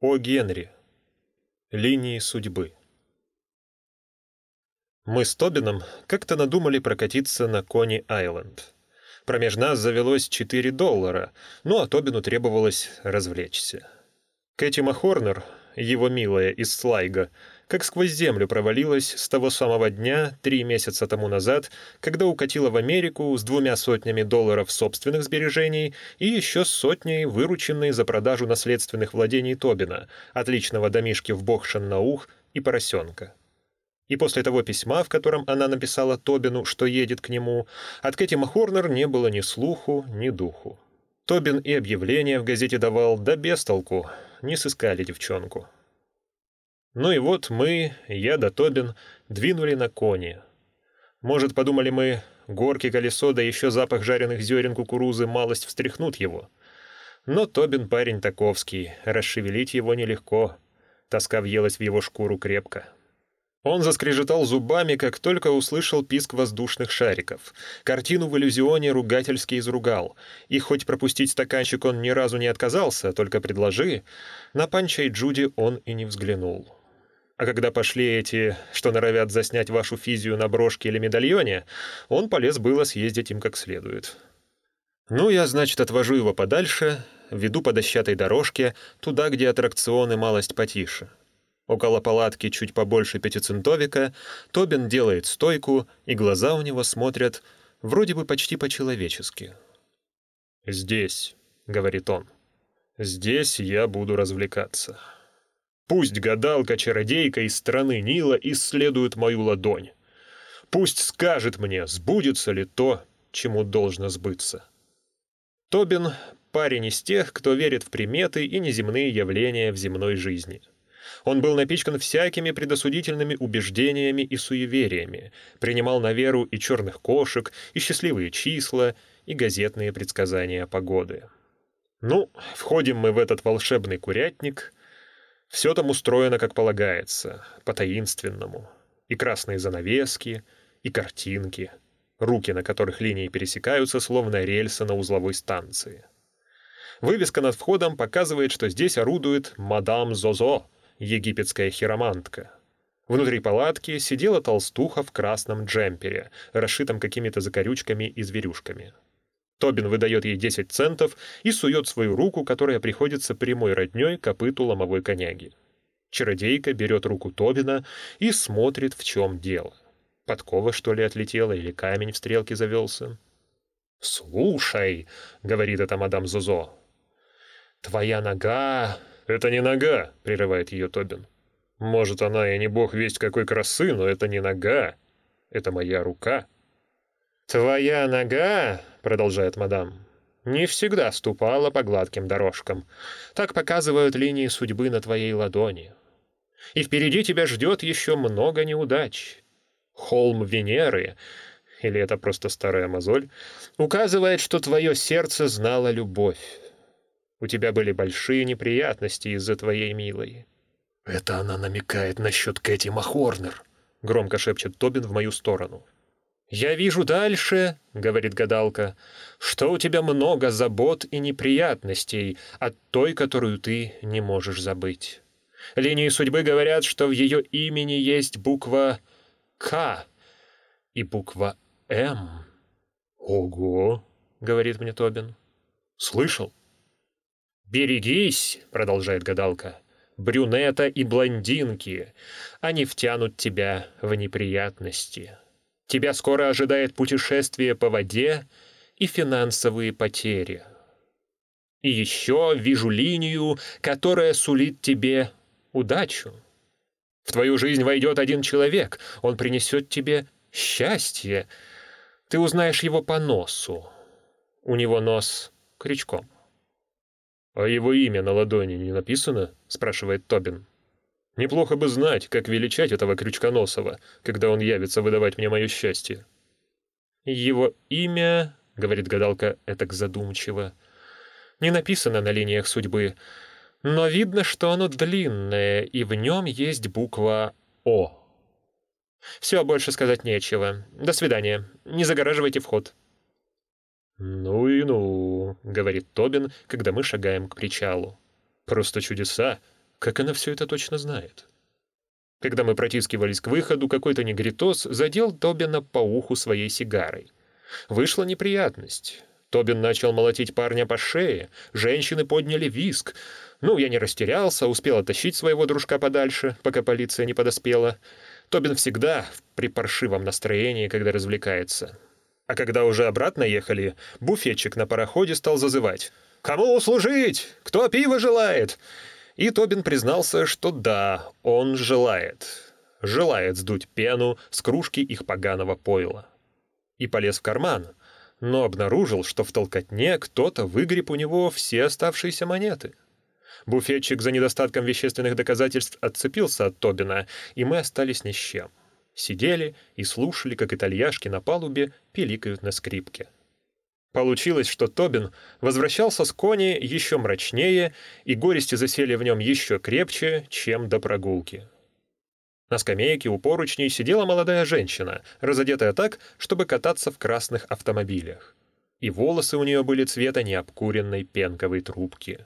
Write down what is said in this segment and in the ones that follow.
О Генри. Линии судьбы. Мы с Тобином как-то надумали прокатиться на Кони-Айленд. Промеж нас завелось 4 доллара, ну а Тобину требовалось развлечься. Кэти Махорнер, его милая из Слайга, как сквозь землю провалилась с того самого дня, три месяца тому назад, когда укатила в Америку с двумя сотнями долларов собственных сбережений и еще сотней, вырученной за продажу наследственных владений Тобина, отличного домишки в Бохшен-Наух и поросенка. И после того письма, в котором она написала Тобину, что едет к нему, от Кэти Махорнер не было ни слуху, ни духу. Тобин и объявление в газете давал, да без толку, не сыскали девчонку. Ну и вот мы, я да Тобин, двинули на кони. Может, подумали мы, горки колесо да еще запах жареных зерен кукурузы малость встряхнут его. Но Тобин парень таковский, расшевелить его нелегко. Тоска въелась в его шкуру крепко. Он заскрежетал зубами, как только услышал писк воздушных шариков. Картину в иллюзионе ругательски изругал. И хоть пропустить стаканчик он ни разу не отказался, только предложи, на Панча и Джуди он и не взглянул. А когда пошли эти, что норовят заснять вашу физию на брошке или медальоне, он полез было съездить им как следует. Ну, я, значит, отвожу его подальше, веду по дощатой дорожке, туда, где аттракционы малость потише. Около палатки чуть побольше пятицентовика Тобин делает стойку, и глаза у него смотрят вроде бы почти по-человечески. «Здесь», — говорит он, — «здесь я буду развлекаться». Пусть гадалка-чародейка из страны Нила исследует мою ладонь. Пусть скажет мне, сбудется ли то, чему должно сбыться. Тобин — парень из тех, кто верит в приметы и неземные явления в земной жизни. Он был напичкан всякими предосудительными убеждениями и суевериями, принимал на веру и черных кошек, и счастливые числа, и газетные предсказания погоды. Ну, входим мы в этот волшебный курятник — все там устроено, как полагается, по-таинственному. И красные занавески, и картинки, руки, на которых линии пересекаются, словно рельсы на узловой станции. Вывеска над входом показывает, что здесь орудует мадам Зозо, египетская хиромантка. Внутри палатки сидела толстуха в красном джемпере, расшитом какими-то закорючками и зверюшками. Тобин выдает ей 10 центов и сует свою руку, которая приходится прямой роднёй копыту ломовой коняги. Чародейка берет руку Тобина и смотрит, в чем дело. Подкова, что ли, отлетела или камень в стрелке завелся? «Слушай», — говорит это мадам Зозо, — «твоя нога...» «Это не нога», — прерывает ее Тобин. «Может, она и не бог весть какой красы, но это не нога. Это моя рука». «Твоя нога», — продолжает мадам, — «не всегда ступала по гладким дорожкам. Так показывают линии судьбы на твоей ладони. И впереди тебя ждет еще много неудач. Холм Венеры, или это просто старая мозоль, указывает, что твое сердце знало любовь. У тебя были большие неприятности из-за твоей милой». «Это она намекает насчет Кэти Махорнер», — громко шепчет Тобин в мою сторону. «Я вижу дальше, — говорит гадалка, — что у тебя много забот и неприятностей от той, которую ты не можешь забыть. Линии судьбы говорят, что в ее имени есть буква «К» и буква «М». «Ого!» — говорит мне Тобин. «Слышал?» «Берегись!» — продолжает гадалка. «Брюнета и блондинки. Они втянут тебя в неприятности». Тебя скоро ожидает путешествие по воде и финансовые потери. И еще вижу линию, которая сулит тебе удачу. В твою жизнь войдет один человек, он принесет тебе счастье. Ты узнаешь его по носу. У него нос крючком. «А его имя на ладони не написано?» — спрашивает Тобин. Неплохо бы знать, как величать этого Крючконосова, когда он явится выдавать мне мое счастье. Его имя, — говорит гадалка этак задумчиво, — не написано на линиях судьбы, но видно, что оно длинное, и в нем есть буква «О». Все, больше сказать нечего. До свидания. Не загораживайте вход. «Ну и ну», — говорит Тобин, когда мы шагаем к причалу. «Просто чудеса. Как она все это точно знает? Когда мы протискивались к выходу, какой-то негритос задел Тобина по уху своей сигарой. Вышла неприятность. Тобин начал молотить парня по шее, женщины подняли виск. Ну, я не растерялся, успел оттащить своего дружка подальше, пока полиция не подоспела. Тобин всегда в припаршивом настроении, когда развлекается. А когда уже обратно ехали, буфетчик на пароходе стал зазывать. «Кому услужить? Кто пиво желает?» И Тобин признался, что да, он желает. Желает сдуть пену с кружки их поганого пойла. И полез в карман, но обнаружил, что в толкотне кто-то выгреб у него все оставшиеся монеты. Буфетчик за недостатком вещественных доказательств отцепился от Тобина, и мы остались ни с чем. Сидели и слушали, как итальяшки на палубе пиликают на скрипке. Получилось, что Тобин возвращался с кони еще мрачнее, и горести засели в нем еще крепче, чем до прогулки. На скамейке у поручней сидела молодая женщина, разодетая так, чтобы кататься в красных автомобилях. И волосы у нее были цвета необкуренной пенковой трубки.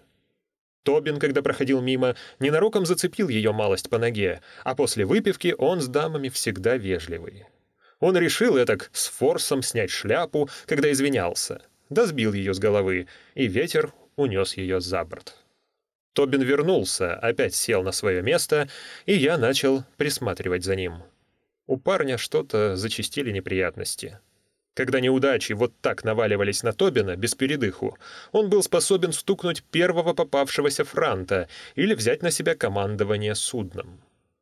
Тобин, когда проходил мимо, ненароком зацепил ее малость по ноге, а после выпивки он с дамами всегда вежливый. Он решил этак с форсом снять шляпу, когда извинялся, да сбил ее с головы, и ветер унес ее за борт. Тобин вернулся, опять сел на свое место, и я начал присматривать за ним. У парня что-то зачистили неприятности. Когда неудачи вот так наваливались на Тобина без передыху, он был способен стукнуть первого попавшегося франта или взять на себя командование судном.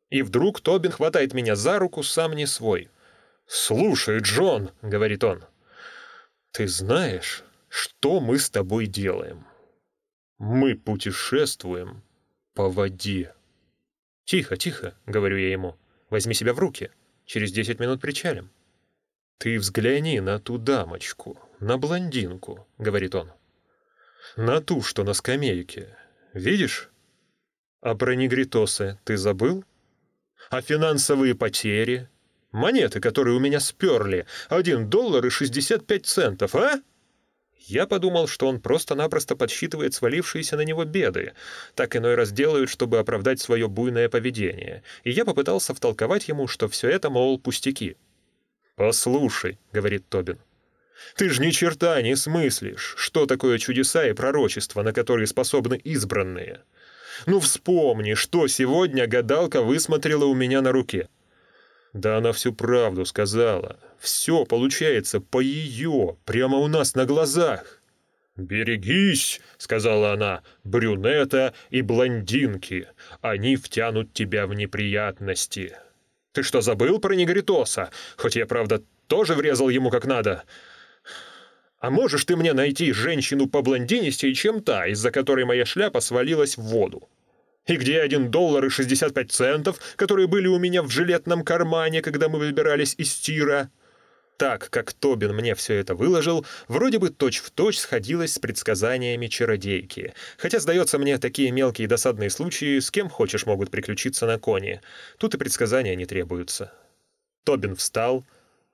И вдруг Тобин хватает меня за руку сам не свой — «Слушай, Джон», — говорит он, — «ты знаешь, что мы с тобой делаем? Мы путешествуем по воде». «Тихо, тихо», — говорю я ему, — «возьми себя в руки, через десять минут причалим». «Ты взгляни на ту дамочку, на блондинку», — говорит он. «На ту, что на скамейке. Видишь? А про негритосы ты забыл? А финансовые потери, Монеты, которые у меня сперли. Один доллар и шестьдесят пять центов, а?» Я подумал, что он просто-напросто подсчитывает свалившиеся на него беды. Так иной раз делают, чтобы оправдать свое буйное поведение. И я попытался втолковать ему, что все это, мол, пустяки. «Послушай», — говорит Тобин, — «ты ж ни черта не смыслишь, что такое чудеса и пророчества, на которые способны избранные. Ну вспомни, что сегодня гадалка высмотрела у меня на руке». Да она всю правду сказала. Все получается по ее, прямо у нас на глазах. «Берегись», — сказала она, — «брюнета и блондинки. Они втянут тебя в неприятности». «Ты что, забыл про негритоса? Хоть я, правда, тоже врезал ему как надо. А можешь ты мне найти женщину по блондинистей, чем та, из-за которой моя шляпа свалилась в воду?» И где один доллар и 65 центов, которые были у меня в жилетном кармане, когда мы выбирались из тира? Так, как Тобин мне все это выложил, вроде бы точь-в-точь точь сходилось с предсказаниями чародейки. Хотя, сдается мне, такие мелкие досадные случаи с кем хочешь могут приключиться на коне. Тут и предсказания не требуются. Тобин встал,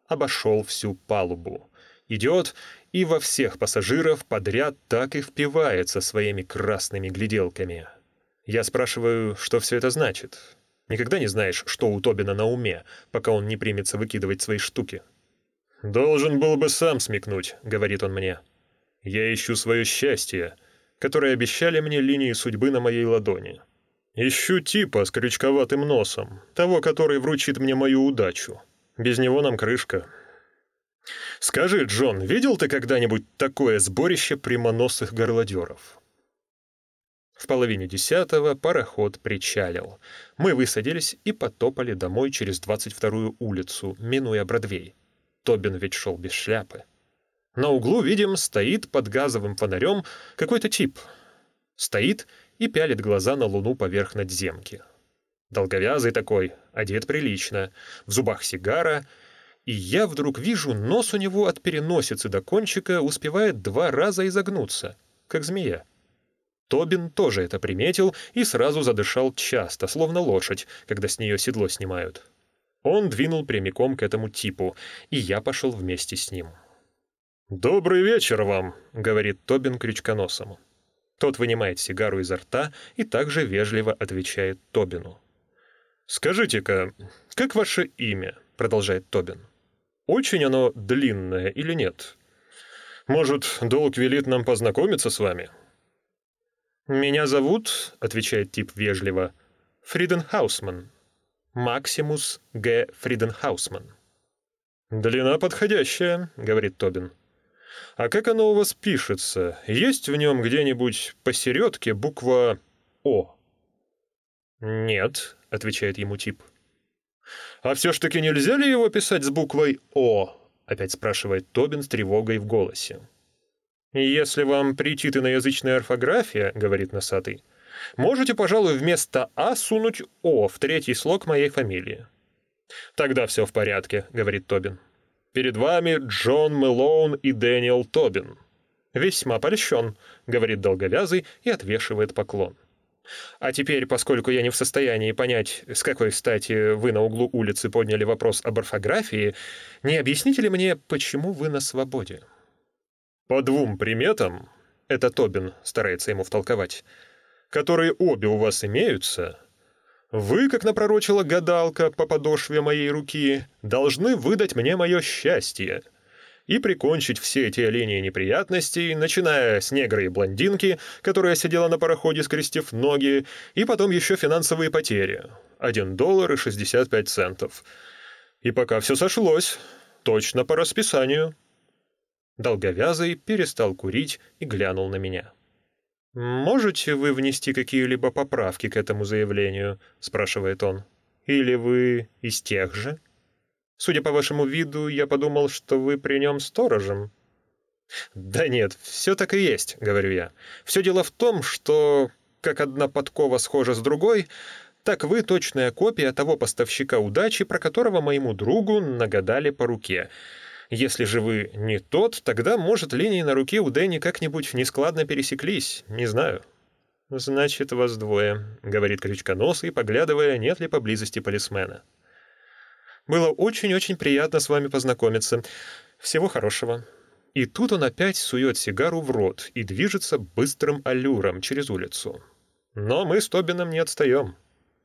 обошел всю палубу. Идет и во всех пассажиров подряд так и впивается своими красными гляделками. Я спрашиваю, что все это значит. Никогда не знаешь, что у Тобина на уме, пока он не примется выкидывать свои штуки. «Должен был бы сам смекнуть», — говорит он мне. «Я ищу свое счастье, которое обещали мне линии судьбы на моей ладони. Ищу типа с крючковатым носом, того, который вручит мне мою удачу. Без него нам крышка». «Скажи, Джон, видел ты когда-нибудь такое сборище прямоносых горлодеров?» В половине десятого пароход причалил. Мы высадились и потопали домой через 22-ю улицу, минуя Бродвей. Тобин ведь шел без шляпы. На углу, видим, стоит под газовым фонарем какой-то тип. Стоит и пялит глаза на луну поверх надземки. Долговязый такой, одет прилично, в зубах сигара, и я вдруг вижу, нос у него от переносицы до кончика успевает два раза изогнуться, как змея. Тобин тоже это приметил и сразу задышал часто, словно лошадь, когда с нее седло снимают. Он двинул прямиком к этому типу, и я пошел вместе с ним. «Добрый вечер вам», — говорит Тобин крючконосому. Тот вынимает сигару изо рта и также вежливо отвечает Тобину. «Скажите-ка, как ваше имя?» — продолжает Тобин. «Очень оно длинное или нет? Может, долг велит нам познакомиться с вами?» «Меня зовут», — отвечает тип вежливо, — «Фриденхаусман. Максимус Г. Фриденхаусман». «Длина подходящая», — говорит Тобин. «А как оно у вас пишется? Есть в нем где-нибудь посередке буква «О»?» «Нет», — отвечает ему тип. «А все ж таки нельзя ли его писать с буквой «О»?» — опять спрашивает Тобин с тревогой в голосе. «Если вам притит иноязычная орфография, — говорит носатый, — можете, пожалуй, вместо «А» сунуть «О» в третий слог моей фамилии. «Тогда все в порядке», — говорит Тобин. «Перед вами Джон Мэлоун и Дэниел Тобин». «Весьма польщен», — говорит долговязый и отвешивает поклон. «А теперь, поскольку я не в состоянии понять, с какой стати вы на углу улицы подняли вопрос об орфографии, не объясните ли мне, почему вы на свободе?» «По двум приметам», — это Тобин старается ему втолковать, «которые обе у вас имеются, вы, как напророчила гадалка по подошве моей руки, должны выдать мне мое счастье и прикончить все эти линии неприятностей, начиная с негры и блондинки, которая сидела на пароходе, скрестив ноги, и потом еще финансовые потери — 1 доллар и 65 центов. И пока все сошлось, точно по расписанию. Долговязый перестал курить и глянул на меня. «Можете вы внести какие-либо поправки к этому заявлению?» — спрашивает он. «Или вы из тех же? Судя по вашему виду, я подумал, что вы при нем сторожем». «Да нет, все так и есть», — говорю я. «Все дело в том, что, как одна подкова схожа с другой, так вы точная копия того поставщика удачи, про которого моему другу нагадали по руке». Если же вы не тот, тогда, может, линии на руке у Дэнни как-нибудь нескладно пересеклись, не знаю». «Значит, вас двое», — говорит крючконосый, поглядывая, нет ли поблизости полисмена. «Было очень-очень приятно с вами познакомиться. Всего хорошего». И тут он опять сует сигару в рот и движется быстрым аллюром через улицу. Но мы с Тобином не отстаем.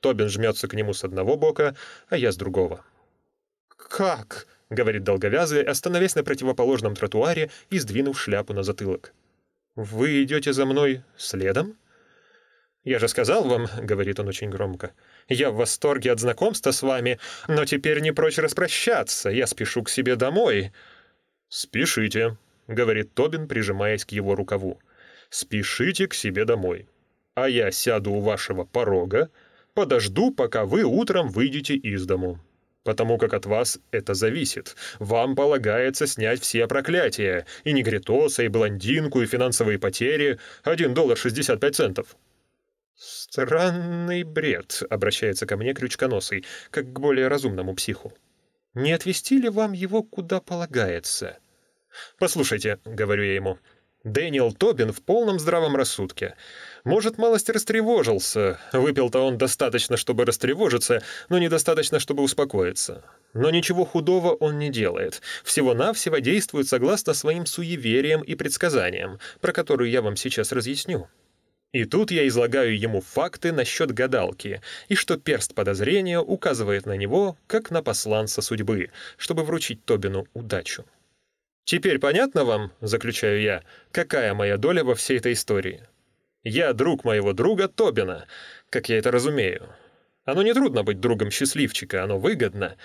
Тобин жмется к нему с одного бока, а я с другого. «Как?» — говорит долговязый, остановясь на противоположном тротуаре и сдвинув шляпу на затылок. «Вы идете за мной следом?» «Я же сказал вам», — говорит он очень громко, — «я в восторге от знакомства с вами, но теперь не прочь распрощаться, я спешу к себе домой». «Спешите», — говорит Тобин, прижимаясь к его рукаву. «Спешите к себе домой. А я сяду у вашего порога, подожду, пока вы утром выйдете из дому потому как от вас это зависит. Вам полагается снять все проклятия, и негритоса, и блондинку, и финансовые потери. Один доллар шестьдесят пять центов». «Странный бред», — обращается ко мне крючконосый, как к более разумному психу. «Не отвести ли вам его куда полагается?» «Послушайте», — говорю я ему, — «Дэниел Тобин в полном здравом рассудке. Может, малость растревожился. Выпил-то он достаточно, чтобы растревожиться, но недостаточно, чтобы успокоиться. Но ничего худого он не делает. Всего-навсего действует согласно своим суевериям и предсказаниям, про которые я вам сейчас разъясню. И тут я излагаю ему факты насчет гадалки, и что перст подозрения указывает на него, как на посланца судьбы, чтобы вручить Тобину удачу. «Теперь понятно вам, — заключаю я, — какая моя доля во всей этой истории?» Я друг моего друга Тобина, как я это разумею. Оно не трудно быть другом счастливчика, оно выгодно.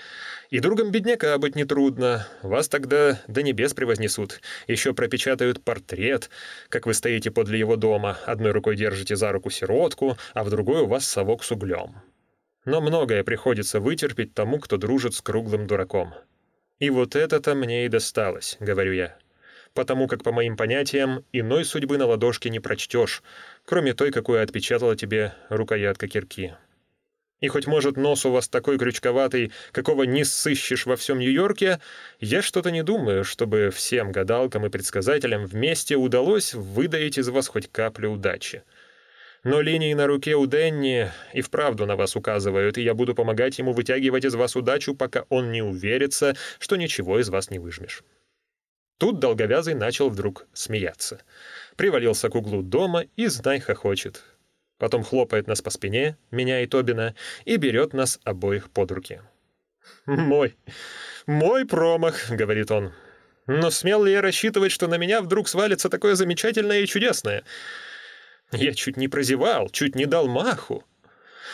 И другом бедняка быть нетрудно. Вас тогда до небес превознесут. Еще пропечатают портрет, как вы стоите подле его дома, одной рукой держите за руку сиротку, а в другой у вас совок с углем. Но многое приходится вытерпеть тому, кто дружит с круглым дураком. И вот это-то мне и досталось, говорю я потому как, по моим понятиям, иной судьбы на ладошке не прочтешь, кроме той, какую отпечатала тебе рукоятка кирки. И хоть, может, нос у вас такой крючковатый, какого не сыщешь во всем Нью-Йорке, я что-то не думаю, чтобы всем гадалкам и предсказателям вместе удалось выдаить из вас хоть каплю удачи. Но линии на руке у Денни и вправду на вас указывают, и я буду помогать ему вытягивать из вас удачу, пока он не уверится, что ничего из вас не выжмешь. Тут долговязый начал вдруг смеяться. привалился к углу дома и, знай, хохочет. Потом хлопает нас по спине, меня и Тобина, и берет нас обоих под руки. «Мой, мой промах», — говорит он. «Но смел ли я рассчитывать, что на меня вдруг свалится такое замечательное и чудесное? Я чуть не прозевал, чуть не дал маху.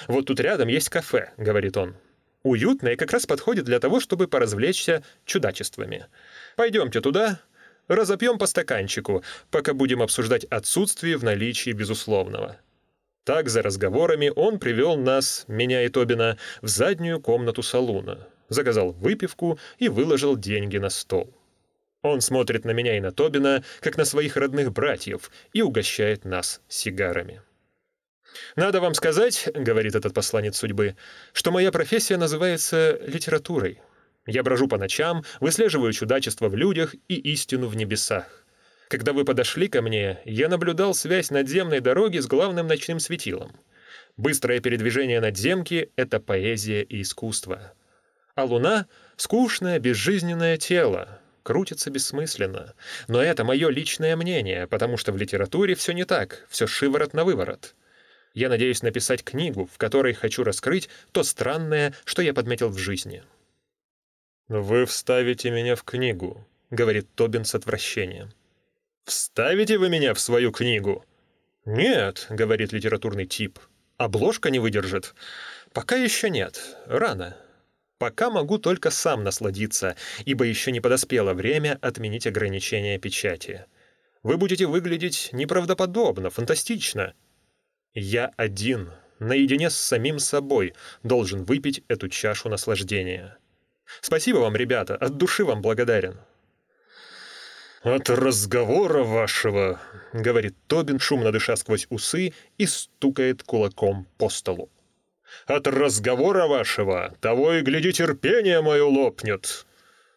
Вот тут рядом есть кафе», — говорит он. «Уютное и как раз подходит для того, чтобы поразвлечься чудачествами. Пойдемте туда, разопьем по стаканчику, пока будем обсуждать отсутствие в наличии безусловного». Так, за разговорами, он привел нас, меня и Тобина, в заднюю комнату салуна, заказал выпивку и выложил деньги на стол. Он смотрит на меня и на Тобина, как на своих родных братьев, и угощает нас сигарами. «Надо вам сказать, — говорит этот посланец судьбы, — что моя профессия называется литературой. Я брожу по ночам, выслеживаю чудачество в людях и истину в небесах. Когда вы подошли ко мне, я наблюдал связь надземной дороги с главным ночным светилом. Быстрое передвижение надземки — это поэзия и искусство. А луна — скучное, безжизненное тело, крутится бессмысленно. Но это мое личное мнение, потому что в литературе все не так, все шиворот на выворот. Я надеюсь написать книгу, в которой хочу раскрыть то странное, что я подметил в жизни. «Вы вставите меня в книгу», — говорит Тобин с отвращением. «Вставите вы меня в свою книгу?» «Нет», — говорит литературный тип, — «обложка не выдержит». «Пока еще нет. Рано. Пока могу только сам насладиться, ибо еще не подоспело время отменить ограничения печати. Вы будете выглядеть неправдоподобно, фантастично. Я один, наедине с самим собой, должен выпить эту чашу наслаждения. Спасибо вам, ребята, от души вам благодарен. «От разговора вашего», — говорит Тобин, шумно дыша сквозь усы, и стукает кулаком по столу. «От разговора вашего, того и гляди, терпение мое лопнет.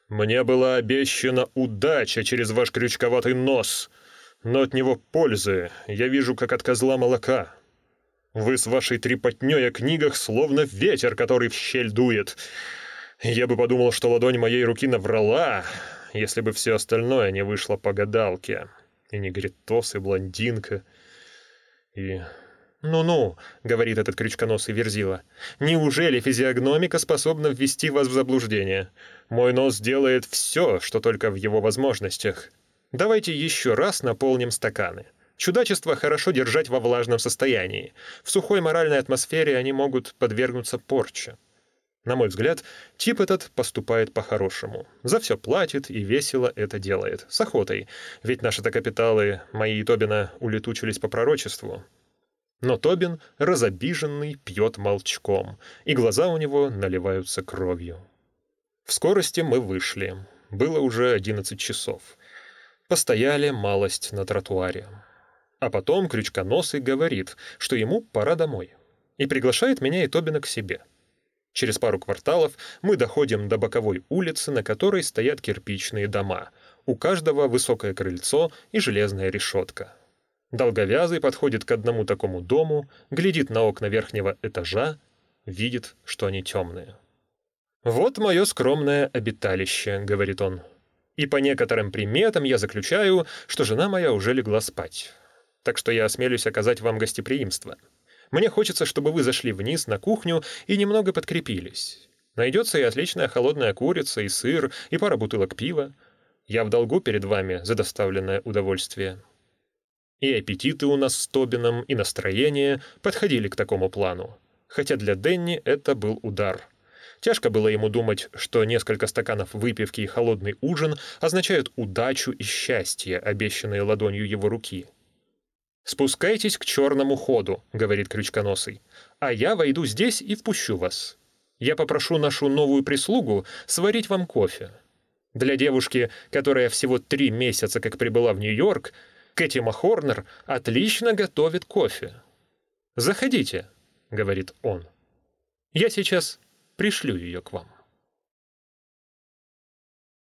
Мне была обещана удача через ваш крючковатый нос, но от него пользы я вижу, как от козла молока. Вы с вашей трепотней о книгах словно ветер, который в щель дует. Я бы подумал, что ладонь моей руки наврала, если бы все остальное не вышло по гадалке. И негритос, и блондинка, и... «Ну-ну», — говорит этот крючконосый верзила, — «неужели физиогномика способна ввести вас в заблуждение? Мой нос делает все, что только в его возможностях. Давайте еще раз наполним стаканы. Чудачество хорошо держать во влажном состоянии. В сухой моральной атмосфере они могут подвергнуться порче. На мой взгляд, тип этот поступает по-хорошему. За все платит и весело это делает. С охотой. Ведь наши-то капиталы, мои и Тобина, улетучились по пророчеству. Но Тобин, разобиженный, пьет молчком, и глаза у него наливаются кровью. В скорости мы вышли. Было уже одиннадцать часов. Постояли малость на тротуаре. А потом Крючконосый говорит, что ему пора домой. И приглашает меня и Тобина к себе. Через пару кварталов мы доходим до боковой улицы, на которой стоят кирпичные дома. У каждого высокое крыльцо и железная решетка. Долговязый подходит к одному такому дому, глядит на окна верхнего этажа, видит, что они темные. «Вот мое скромное обиталище», — говорит он. «И по некоторым приметам я заключаю, что жена моя уже легла спать. Так что я осмелюсь оказать вам гостеприимство». Мне хочется, чтобы вы зашли вниз на кухню и немного подкрепились. Найдется и отличная холодная курица, и сыр, и пара бутылок пива. Я в долгу перед вами за доставленное удовольствие. И аппетиты у нас с Тобином, и настроение подходили к такому плану. Хотя для Денни это был удар. Тяжко было ему думать, что несколько стаканов выпивки и холодный ужин означают удачу и счастье, обещанные ладонью его руки — «Спускайтесь к черному ходу», — говорит Крючконосый, «а я войду здесь и впущу вас. Я попрошу нашу новую прислугу сварить вам кофе. Для девушки, которая всего три месяца как прибыла в Нью-Йорк, Кэти Махорнер отлично готовит кофе. «Заходите», — говорит он. «Я сейчас пришлю ее к вам».